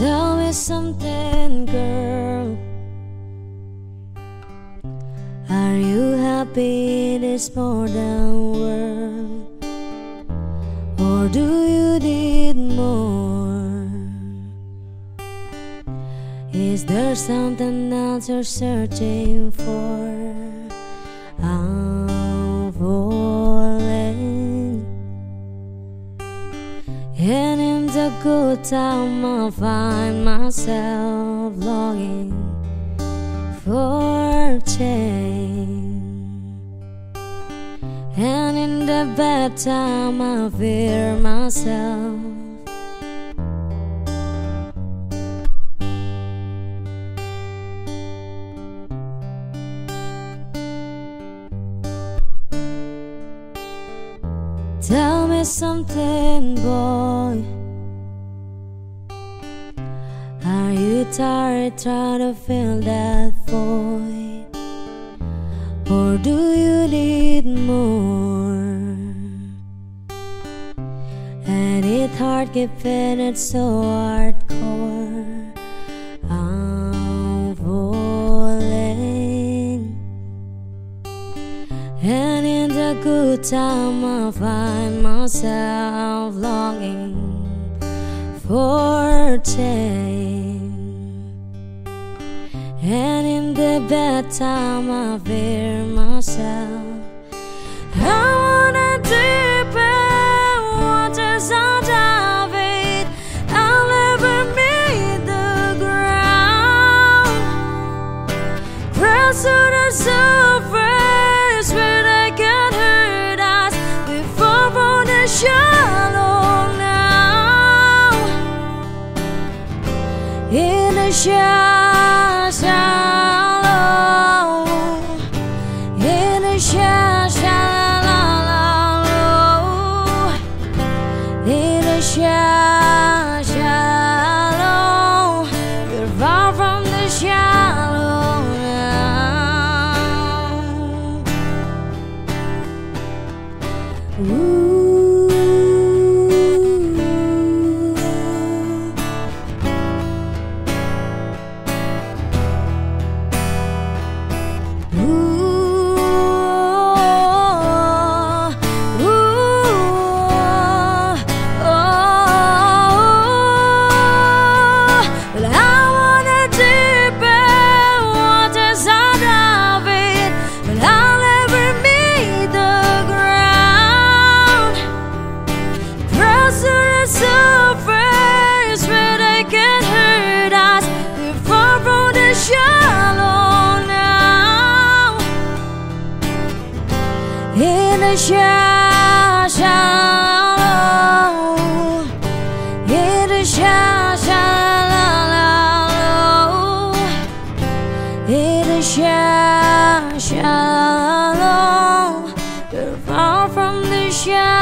Tell me something, girl. Are you happy in this modern world? Or do you need more? Is there something else you're searching for? Time, I find myself longing for change. And in the bad time, I fear myself. Tell me something, boy. Are you tired trying to fill that void? Or do you need more? And it's hard keeping it so hardcore. I'm falling. And in the good time, I find myself longing for change. Bad time, I fear myself. I wanna deep waters I dive in. I'll never meet the ground. Press to the surface where they can hurt us. Fall from the shallow now. In the sha- in shallow, you're far from the shallow now. Ooh. In the sha- shallow, in the sha- shallow, in the sha- shallow, you're far from the shallow.